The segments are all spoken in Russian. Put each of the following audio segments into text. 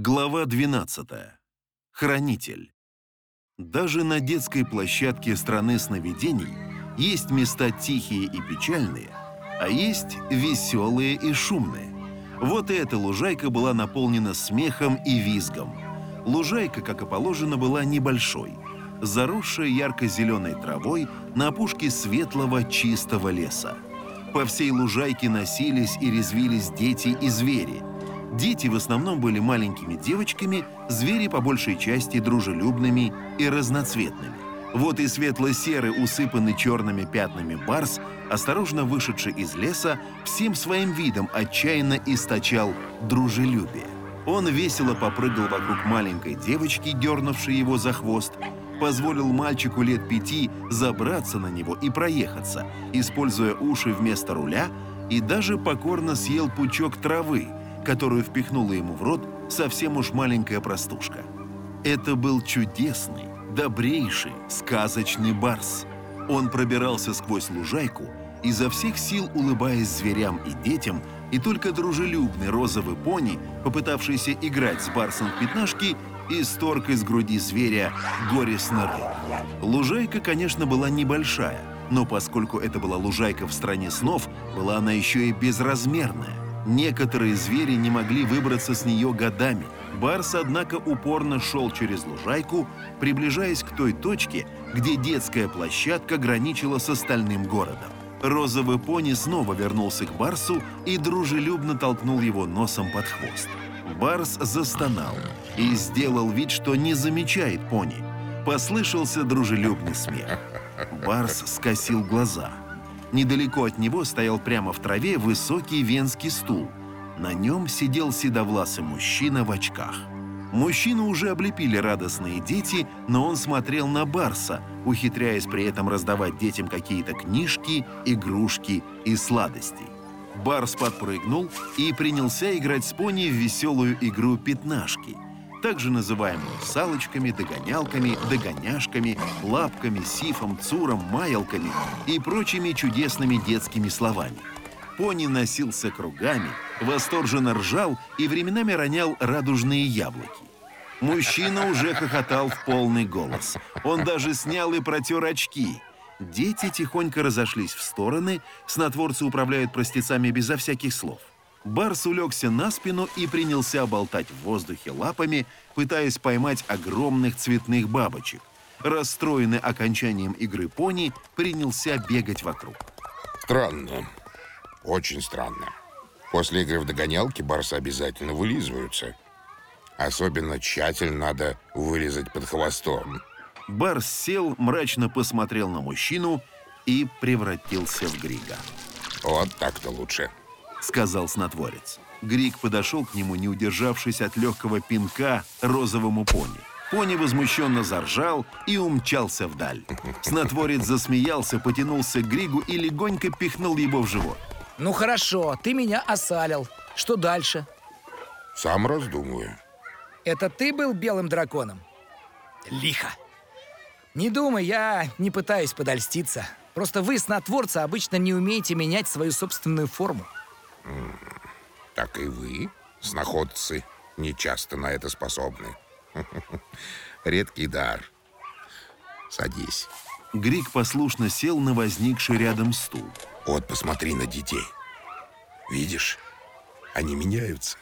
Глава 12. Хранитель. Даже на детской площадке страны сновидений есть места тихие и печальные, а есть веселые и шумные. Вот и эта лужайка была наполнена смехом и визгом. Лужайка, как и положено, была небольшой, заросшая ярко-зеленой травой на опушке светлого чистого леса. По всей лужайке носились и резвились дети и звери. Дети в основном были маленькими девочками, звери по большей части дружелюбными и разноцветными. Вот и светло-серый, усыпанный черными пятнами барс, осторожно вышедший из леса, всем своим видом отчаянно источал дружелюбие. Он весело попрыгал вокруг маленькой девочки, дернувшей его за хвост, позволил мальчику лет пяти забраться на него и проехаться, используя уши вместо руля, и даже покорно съел пучок травы, которую впихнула ему в рот совсем уж маленькая простушка. Это был чудесный, добрейший, сказочный барс. Он пробирался сквозь лужайку, изо всех сил улыбаясь зверям и детям, и только дружелюбный розовый пони, попытавшийся играть с барсом в пятнашки, исторг из груди зверя горестно рык. Лужайка, конечно, была небольшая, но поскольку это была лужайка в стране снов, была она еще и безразмерная. Некоторые звери не могли выбраться с нее годами. Барс, однако, упорно шел через лужайку, приближаясь к той точке, где детская площадка граничила с остальным городом. Розовый пони снова вернулся к Барсу и дружелюбно толкнул его носом под хвост. Барс застонал и сделал вид, что не замечает пони. Послышался дружелюбный смех. Барс скосил глаза. Недалеко от него стоял прямо в траве высокий венский стул. На нем сидел седовласый мужчина в очках. Мужчину уже облепили радостные дети, но он смотрел на Барса, ухитряясь при этом раздавать детям какие-то книжки, игрушки и сладости. Барс подпрыгнул и принялся играть с пони в веселую игру «Пятнашки», также называемую салочками, догонялками, догоняшками, лапками, сифом, цуром, маялками и прочими чудесными детскими словами. Пони носился кругами, восторженно ржал и временами ронял радужные яблоки. Мужчина уже хохотал в полный голос. Он даже снял и протер очки. Дети тихонько разошлись в стороны, снотворцы управляют простецами безо всяких слов. Барс улегся на спину и принялся болтать в воздухе лапами, пытаясь поймать огромных цветных бабочек. Расстроенный окончанием игры пони, принялся бегать вокруг. Странно. Очень странно. После игры в догонялки барсы обязательно вылизываются. Особенно тщательно надо вылезать под хвостом. Барс сел, мрачно посмотрел на мужчину и превратился в Грига. Вот так-то лучше. — сказал снотворец. Грик подошел к нему, не удержавшись от легкого пинка розовому пони. Пони возмущенно заржал и умчался вдаль. Снотворец засмеялся, потянулся к Григу и легонько пихнул его в живот. Ну хорошо, ты меня осалил. Что дальше? Сам раздумываю. Это ты был белым драконом? Лихо. Не думай, я не пытаюсь подольститься. Просто вы, снотворцы, обычно не умеете менять свою собственную форму. Так и вы, сноходцы, не часто на это способны. Редкий дар. Садись. Грик послушно сел на возникший рядом стул. Вот посмотри на детей. Видишь, они меняются.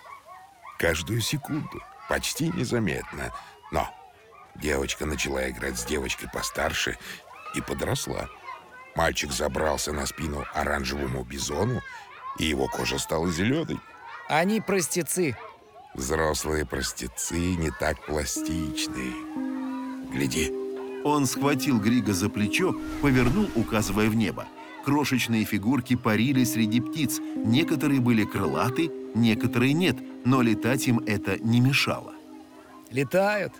Каждую секунду, почти незаметно. Но девочка начала играть с девочкой постарше и подросла. Мальчик забрался на спину оранжевому бизону и его кожа стала зеленой. Они простецы. Взрослые простецы не так пластичны. Гляди. Он схватил Грига за плечо, повернул, указывая в небо. Крошечные фигурки парили среди птиц. Некоторые были крылаты, некоторые нет, но летать им это не мешало. Летают.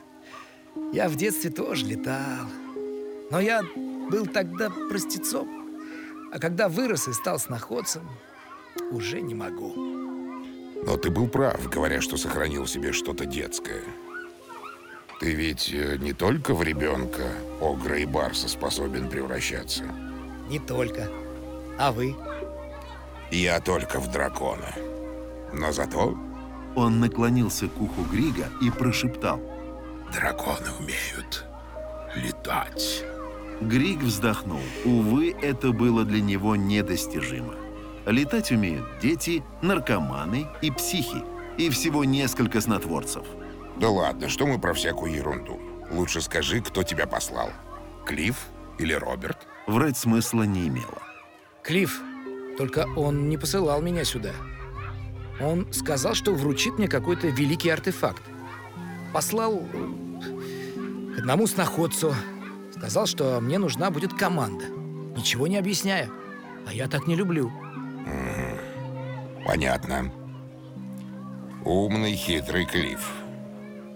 Я в детстве тоже летал. Но я был тогда простецом. А когда вырос и стал сноходцем, уже не могу. Но ты был прав, говоря, что сохранил в себе что-то детское. Ты ведь э, не только в ребенка, Огра и Барса способен превращаться. Не только. А вы? Я только в дракона. Но зато Он наклонился к уху Грига и прошептал. Драконы умеют летать. Григ вздохнул. Увы, это было для него недостижимо. Летать умеют дети, наркоманы и психи. И всего несколько снотворцев. Да ладно, что мы про всякую ерунду? Лучше скажи, кто тебя послал. Клифф или Роберт? Врать смысла не имело. Клифф, только он не посылал меня сюда. Он сказал, что вручит мне какой-то великий артефакт. Послал э, к одному сноходцу. Сказал, что мне нужна будет команда. Ничего не объясняя. А я так не люблю. Понятно. Умный, хитрый Клифф.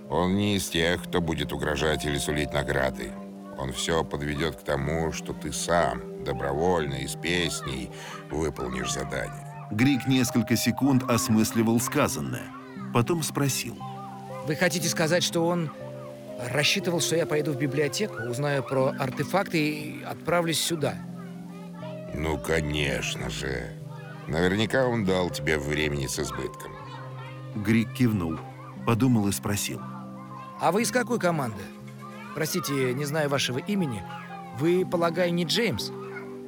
Он не из тех, кто будет угрожать или сулить награды. Он все подведет к тому, что ты сам, добровольно и с песней, выполнишь задание. Григ несколько секунд осмысливал сказанное. Потом спросил. Вы хотите сказать, что он рассчитывал, что я пойду в библиотеку, узнаю про артефакты и отправлюсь сюда? Ну, конечно же. Наверняка он дал тебе времени с избытком. Григ кивнул, подумал и спросил. А вы из какой команды? Простите, не знаю вашего имени. Вы, полагаю, не Джеймс?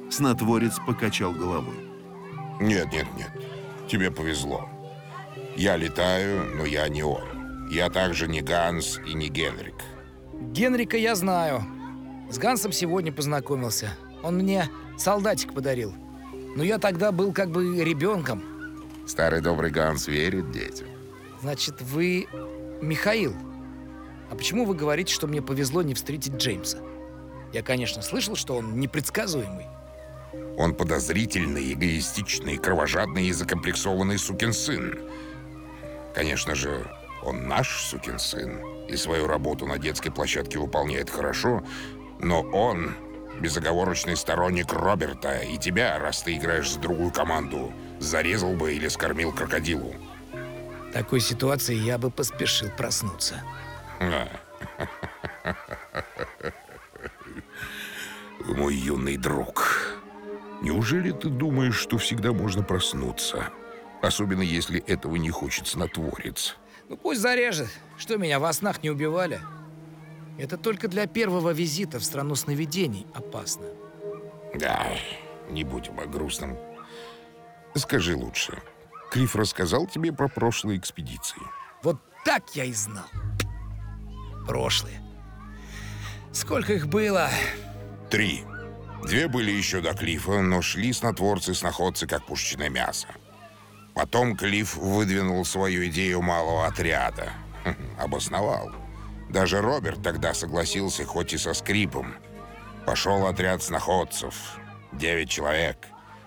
Снотворец покачал головой. Нет, нет, нет. Тебе повезло. Я летаю, но я не он. Я также не Ганс и не Генрик. Генрика я знаю. С Гансом сегодня познакомился. Он мне солдатик подарил. Но я тогда был как бы ребенком. Старый добрый Ганс верит детям. Значит, вы Михаил. А почему вы говорите, что мне повезло не встретить Джеймса? Я, конечно, слышал, что он непредсказуемый. Он подозрительный, эгоистичный, кровожадный и закомплексованный сукин сын. Конечно же, он наш сукин сын, и свою работу на детской площадке выполняет хорошо, но он безоговорочный сторонник Роберта, и тебя, раз ты играешь за другую команду, зарезал бы или скормил крокодилу. В такой ситуации я бы поспешил проснуться. Мой юный друг, неужели ты думаешь, что всегда можно проснуться? Особенно, если этого не хочет снотворец. Ну пусть зарежет. Что, меня во снах не убивали? Это только для первого визита в страну сновидений опасно. Да, не будем о грустном. Скажи лучше, Клифф рассказал тебе про прошлые экспедиции? Вот так я и знал. Прошлые. Сколько их было? Три. Две были еще до Клиффа, но шли снотворцы-сноходцы, как пушечное мясо. Потом Клифф выдвинул свою идею малого отряда. Хм, обосновал. Даже Роберт тогда согласился, хоть и со скрипом. Пошел отряд сноходцев. Девять человек.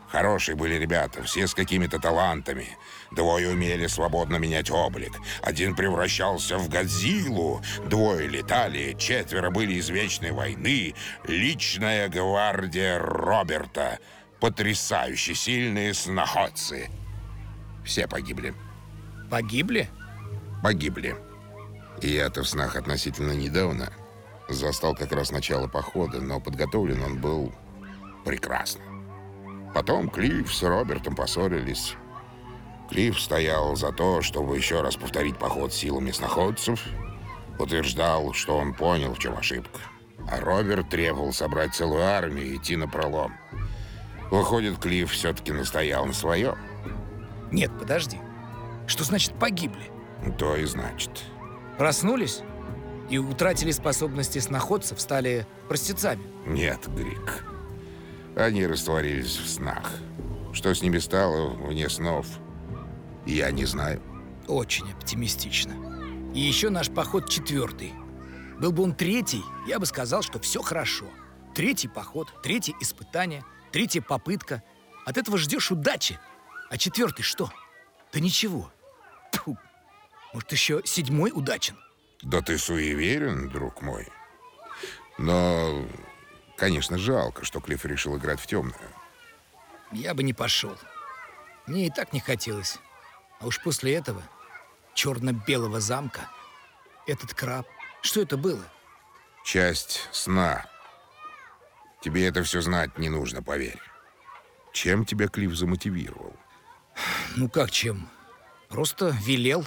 Хорошие были ребята, все с какими-то талантами. Двое умели свободно менять облик. Один превращался в Годзиллу. Двое летали, четверо были из Вечной войны. Личная гвардия Роберта. Потрясающе сильные сноходцы. Все погибли. Погибли? Погибли. Я-то в снах относительно недавно застал как раз начало похода, но подготовлен он был прекрасно. Потом Клифф с Робертом поссорились. Клифф стоял за то, чтобы еще раз повторить поход силами сноходцев, утверждал, что он понял, в чем ошибка. А Роберт требовал собрать целую армию и идти на пролом. Выходит, Клифф все-таки настоял на своем. Нет, подожди. Что значит погибли? То и значит. Проснулись и утратили способности сноходцев, стали простецами. Нет, Грик. Они растворились в снах. Что с ними стало вне снов, я не знаю. Очень оптимистично. И еще наш поход четвертый. Был бы он третий, я бы сказал, что все хорошо. Третий поход, третье испытание, третья попытка. От этого ждешь удачи. А четвертый что? Да ничего. Тьфу. Может, еще седьмой удачен? Да ты суеверен, друг мой. Но, конечно, жалко, что Клифф решил играть в темную. Я бы не пошел. Мне и так не хотелось. А уж после этого черно-белого замка, этот краб, что это было? Часть сна. Тебе это все знать не нужно, поверь. Чем тебя Клифф замотивировал? Ну как чем? Просто велел.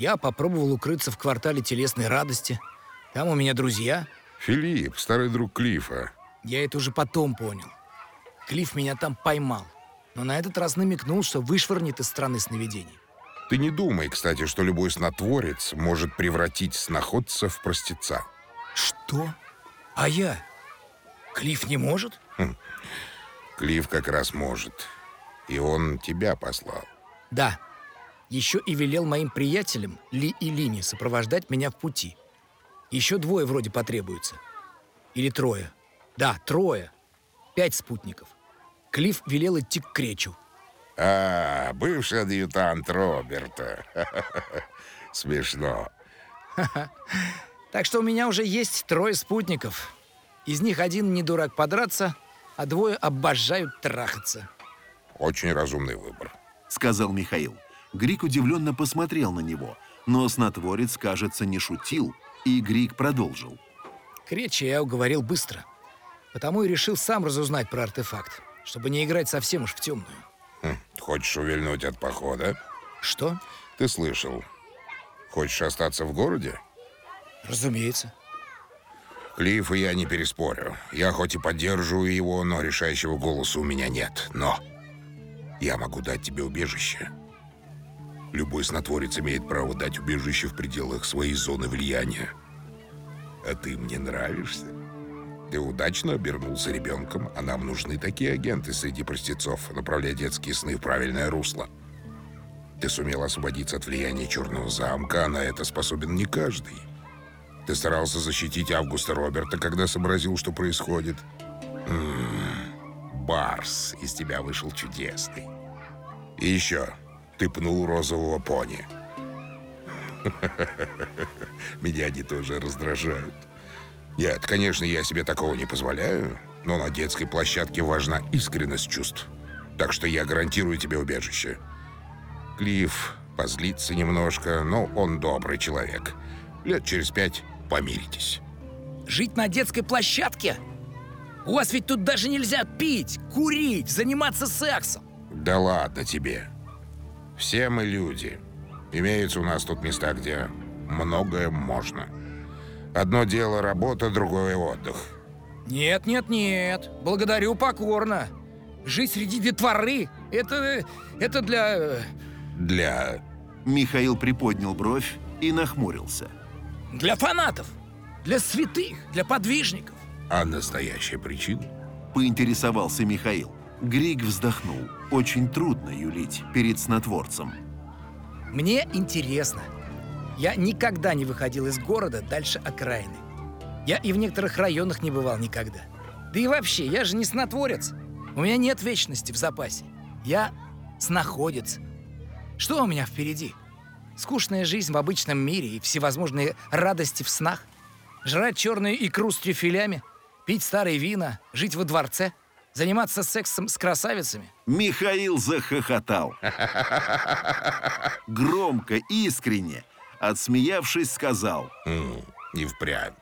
Я попробовал укрыться в квартале телесной радости. Там у меня друзья. Филипп, старый друг Клифа. Я это уже потом понял. Клифф меня там поймал. Но на этот раз намекнул, что вышвырнет из страны сновидений. Ты не думай, кстати, что любой снотворец может превратить сноходца в простеца. Что? А я? Клифф не может? Клифф как раз может. И он тебя послал. Да. Еще и велел моим приятелям, Ли и Лине, сопровождать меня в пути. Еще двое вроде потребуется. Или трое. Да, трое. Пять спутников. Клифф велел идти к Кречу. А, бывший адъютант Роберта. Смешно. Так что у меня уже есть трое спутников. Из них один не дурак подраться, а двое обожают трахаться. Очень разумный выбор. сказал Михаил. Грик удивленно посмотрел на него, но снотворец, кажется, не шутил, и Грик продолжил. Кречи я уговорил быстро. Потому и решил сам разузнать про артефакт, чтобы не играть совсем уж в темную. Хм, Хочешь увильнуть от похода? Что? Ты слышал. Хочешь остаться в городе? Разумеется. Клифф и я не переспорю. Я хоть и поддерживаю его, но решающего голоса у меня нет. Но я могу дать тебе убежище. Любой снотворец имеет право дать убежище в пределах своей зоны влияния. А ты мне нравишься. Ты удачно обернулся ребенком, а нам нужны такие агенты среди простецов, направляя детские сны в правильное русло. Ты сумел освободиться от влияния Черного замка, а на это способен не каждый. Ты старался защитить Августа Роберта, когда сообразил, что происходит. М-м, Барс из тебя вышел чудесный. И еще, ты пнул розового пони. Меня они тоже раздражают. Нет, конечно, я себе такого не позволяю, но на детской площадке важна искренность чувств. Так что я гарантирую тебе убежище. Клифф позлится немножко, но он добрый человек. Лет через пять помиритесь. Жить на детской площадке? У вас ведь тут даже нельзя пить, курить, заниматься сексом. Да ладно тебе. Все мы люди. Имеются у нас тут места, где многое можно. Одно дело работа, другое отдых. Нет, нет, нет. Благодарю покорно. Жить среди детворы — это... это для... э, Для... Михаил приподнял бровь и нахмурился. для фанатов. Для святых, для подвижников. А настоящая причина? Поинтересовался Михаил. Грик вздохнул. Очень трудно юлить перед снотворцем. Мне интересно. Я никогда не выходил из города дальше окраины. Я и в некоторых районах не бывал никогда. Да и вообще, я же не снотворец. У меня нет вечности в запасе. Я снаходец. Что у меня впереди? Скучная жизнь в обычном мире и всевозможные радости в снах? Жрать черную икру с трюфелями? Пить старые вина? Жить во дворце? Заниматься сексом с красавицами? Михаил захохотал. Громко, искренне. Отсмеявшись, сказал. М, и впрямь.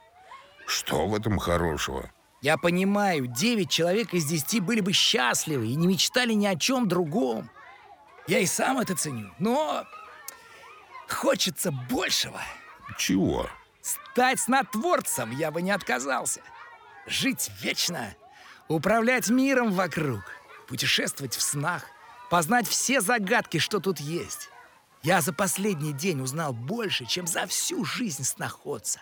Что в этом хорошего? Я понимаю, 9 человек из 10 были бы счастливы и не мечтали ни о чем другом. Я и сам это ценю, но хочется большего. Чего? Стать снотворцем я бы не отказался. Жить вечно, управлять миром вокруг, путешествовать в снах, познать все загадки, что тут есть. Я за последний день узнал больше, чем за всю жизнь сноходца.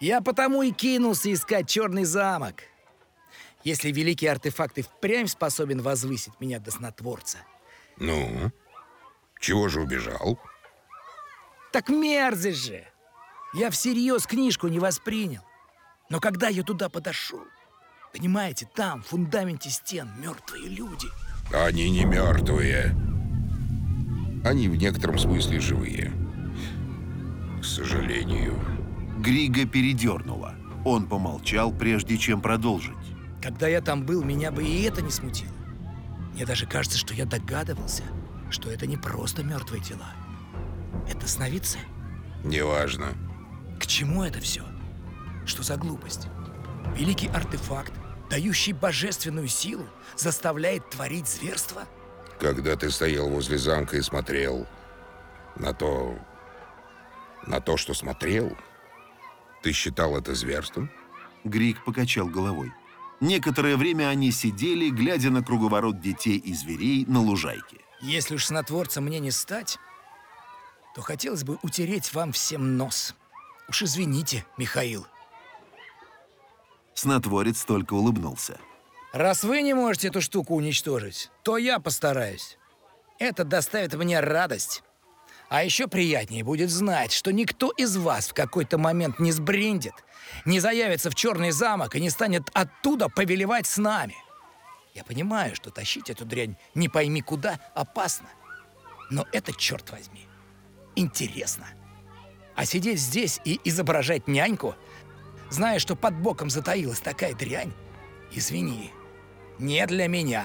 Я потому и кинулся искать черный замок. Если великий артефакт и впрямь способен возвысить меня до снотворца, Ну? Чего же убежал? так мерзость же! Я всерьез книжку не воспринял. Но когда я туда подошел, понимаете, там, в фундаменте стен, мертвые люди. Они не мертвые. Они в некотором смысле живые. К сожалению. Грига передернуло. Он помолчал, прежде чем продолжить. Когда я там был, меня бы и это не смутило. Мне даже кажется, что я догадывался, что это не просто мертвые тела. Это сновидцы? Неважно. К чему это все? Что за глупость? Великий артефакт, дающий божественную силу, заставляет творить зверство? Когда ты стоял возле замка и смотрел на то, На то, что смотрел? Ты считал это зверством? Грик покачал головой. Некоторое время они сидели, глядя на круговорот детей и зверей на лужайке. Если уж снотворцем мне не стать, то хотелось бы утереть вам всем нос. Уж извините, Михаил. Снотворец только улыбнулся. Раз вы не можете эту штуку уничтожить, то я постараюсь. Это доставит мне радость. А еще приятнее будет знать, что никто из вас в какой-то момент не сбрендит, не заявится в Черный замок и не станет оттуда повелевать с нами. Я понимаю, что тащить эту дрянь не пойми куда опасно. Но это, черт возьми, интересно. А сидеть здесь и изображать няньку, зная, что под боком затаилась такая дрянь, извини, не для меня.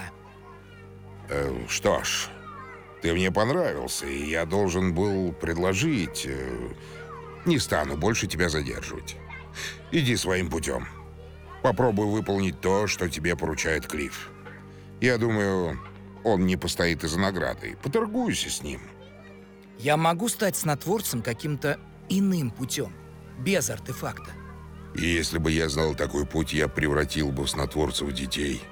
Э, что ж, ты мне понравился, и я должен был предложить... Э, не стану больше тебя задерживать. Иди своим путем. Попробуй выполнить то, что тебе поручает Клифф. Я думаю, он не постоит из-за награды. Поторгуйся с ним. Я могу стать снотворцем каким-то иным путем, без артефакта. И если бы я знал такой путь, я превратил бы в снотворцев детей.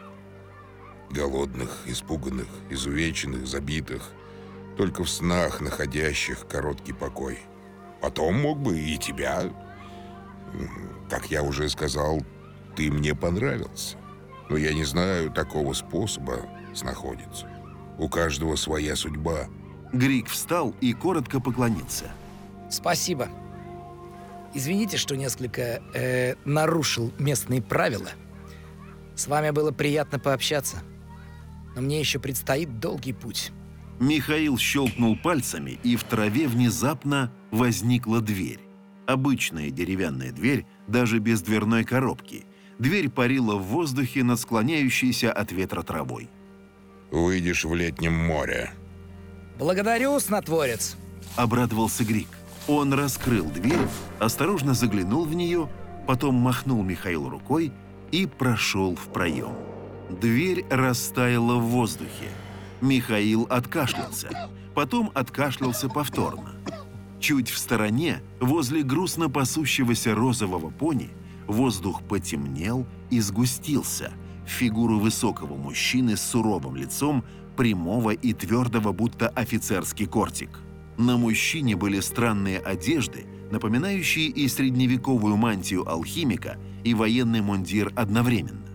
Голодных, испуганных, изувеченных, забитых – только в снах находящих короткий покой. Потом мог бы и тебя. Как я уже сказал, ты мне понравился. Но я не знаю такого способа снаходиться. У каждого своя судьба. Грик встал и коротко поклонился. Спасибо. Извините, что несколько э, нарушил местные правила. С вами было приятно пообщаться. Но мне еще предстоит долгий путь. Михаил щелкнул пальцами, и в траве внезапно возникла дверь. Обычная деревянная дверь, даже без дверной коробки. Дверь парила в воздухе над склоняющейся от ветра травой. «Выйдешь в летнем море». «Благодарю, снотворец!» – обрадовался Грик. Он раскрыл дверь, осторожно заглянул в нее, потом махнул Михаилу рукой и прошел в проем. Дверь растаяла в воздухе. Михаил откашлялся, потом откашлялся повторно. Чуть в стороне, возле грустно пасущегося розового пони, воздух потемнел и сгустился фигуру высокого мужчины с суровым лицом, прямого и твердого, будто офицерский кортик. На мужчине были странные одежды, напоминающие и средневековую мантию алхимика, и военный мундир одновременно.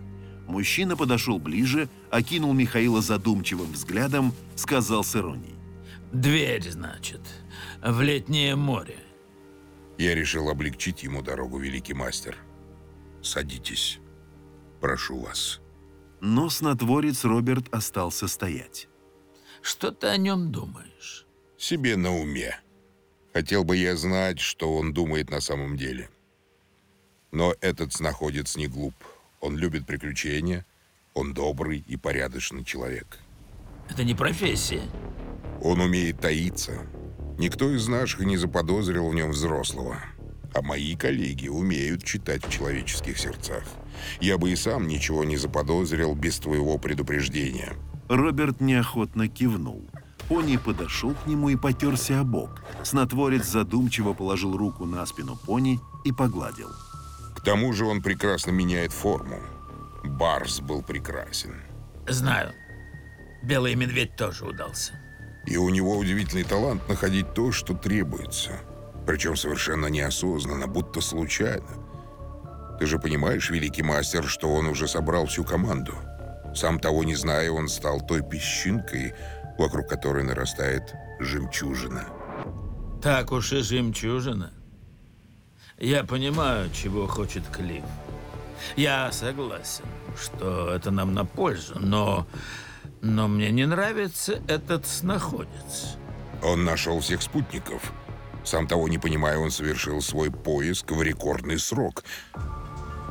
Мужчина подошел ближе, окинул Михаила задумчивым взглядом, сказал с иронией. «Дверь, значит, в летнее море». Я решил облегчить ему дорогу, великий мастер. Садитесь. Прошу вас. Но снотворец Роберт остался стоять. «Что ты о нем думаешь?» «Себе на уме. Хотел бы я знать, что он думает на самом деле. Но этот находится не глуп». Он любит приключения. Он добрый и порядочный человек. Это не профессия. Он умеет таиться. Никто из наших не заподозрил в нем взрослого. А мои коллеги умеют читать в человеческих сердцах. Я бы и сам ничего не заподозрил без твоего предупреждения. Роберт неохотно кивнул. Пони подошел к нему и потерся о бок. Снотворец задумчиво положил руку на спину пони и погладил. К тому же он прекрасно меняет форму. Барс был прекрасен. Знаю. Белый медведь тоже удался. И у него удивительный талант находить то, что требуется. Причем совершенно неосознанно, будто случайно. Ты же понимаешь, великий мастер, что он уже собрал всю команду. Сам того не зная, он стал той песчинкой, вокруг которой нарастает жемчужина. Так уж и жемчужина. Я понимаю, чего хочет Клифф. Я согласен, что это нам на пользу, но... Но мне не нравится этот снаходец. Он нашел всех спутников. Сам того не понимая, он совершил свой поиск в рекордный срок.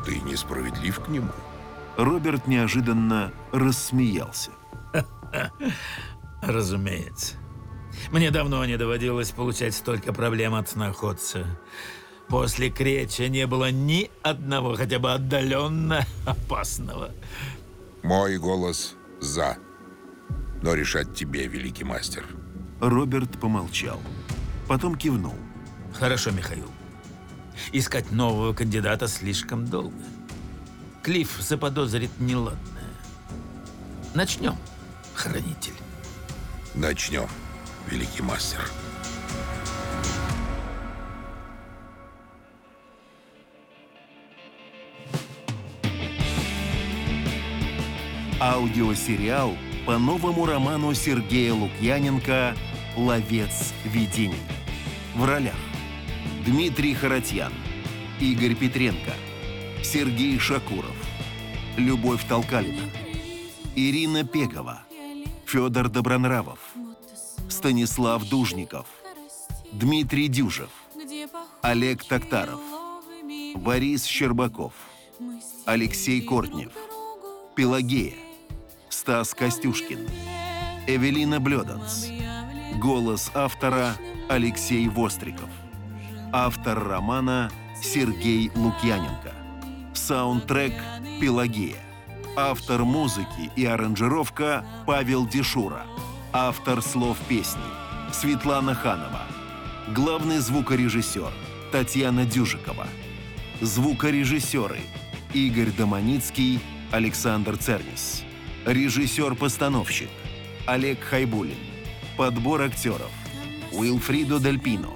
Ты несправедлив к нему. Роберт неожиданно рассмеялся. Разумеется. Мне давно не доводилось получать столько проблем от сноходца. После Креча не было ни одного хотя бы отдаленно опасного. Мой голос «за». Но решать тебе, великий мастер. Роберт помолчал. Потом кивнул. Хорошо, Михаил. Искать нового кандидата слишком долго. Клифф заподозрит неладное. Начнем, хранитель. Начнем, великий мастер. Аудиосериал по новому роману Сергея Лукьяненко «Ловец видений». В ролях Дмитрий Харатьян, Игорь Петренко, Сергей Шакуров, Любовь Толкалина, Ирина Пегова, Федор Добронравов, Станислав Дужников, Дмитрий Дюжев, Олег Токтаров, Борис Щербаков, Алексей Кортнев, Пелагея, Стас Костюшкин, Эвелина Блёданс. Голос автора Алексей Востриков. Автор романа Сергей Лукьяненко. Саундтрек Пелагея. Автор музыки и аранжировка Павел Дешура. Автор слов песни Светлана Ханова. Главный звукорежиссер Татьяна Дюжикова. Звукорежиссеры Игорь Доманицкий, Александр Цернис. Режиссер-постановщик Олег Хайбулин. Подбор актеров Уилфридо Дельпино.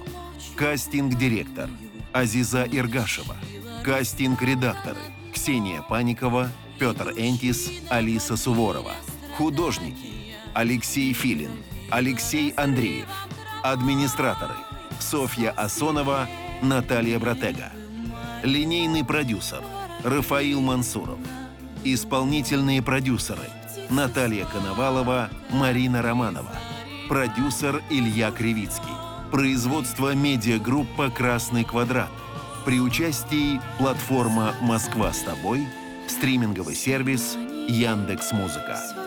Кастинг-директор Азиза Иргашева. Кастинг-редакторы Ксения Паникова, Петр Энтис, Алиса Суворова. Художники Алексей Филин, Алексей Андреев. Администраторы Софья Асонова, Наталья Братега. Линейный продюсер Рафаил Мансуров. Исполнительные продюсеры Наталья Коновалова, Марина Романова. Продюсер Илья Кривицкий. Производство медиагруппа «Красный квадрат». При участии платформа «Москва с тобой», стриминговый сервис Яндекс Музыка.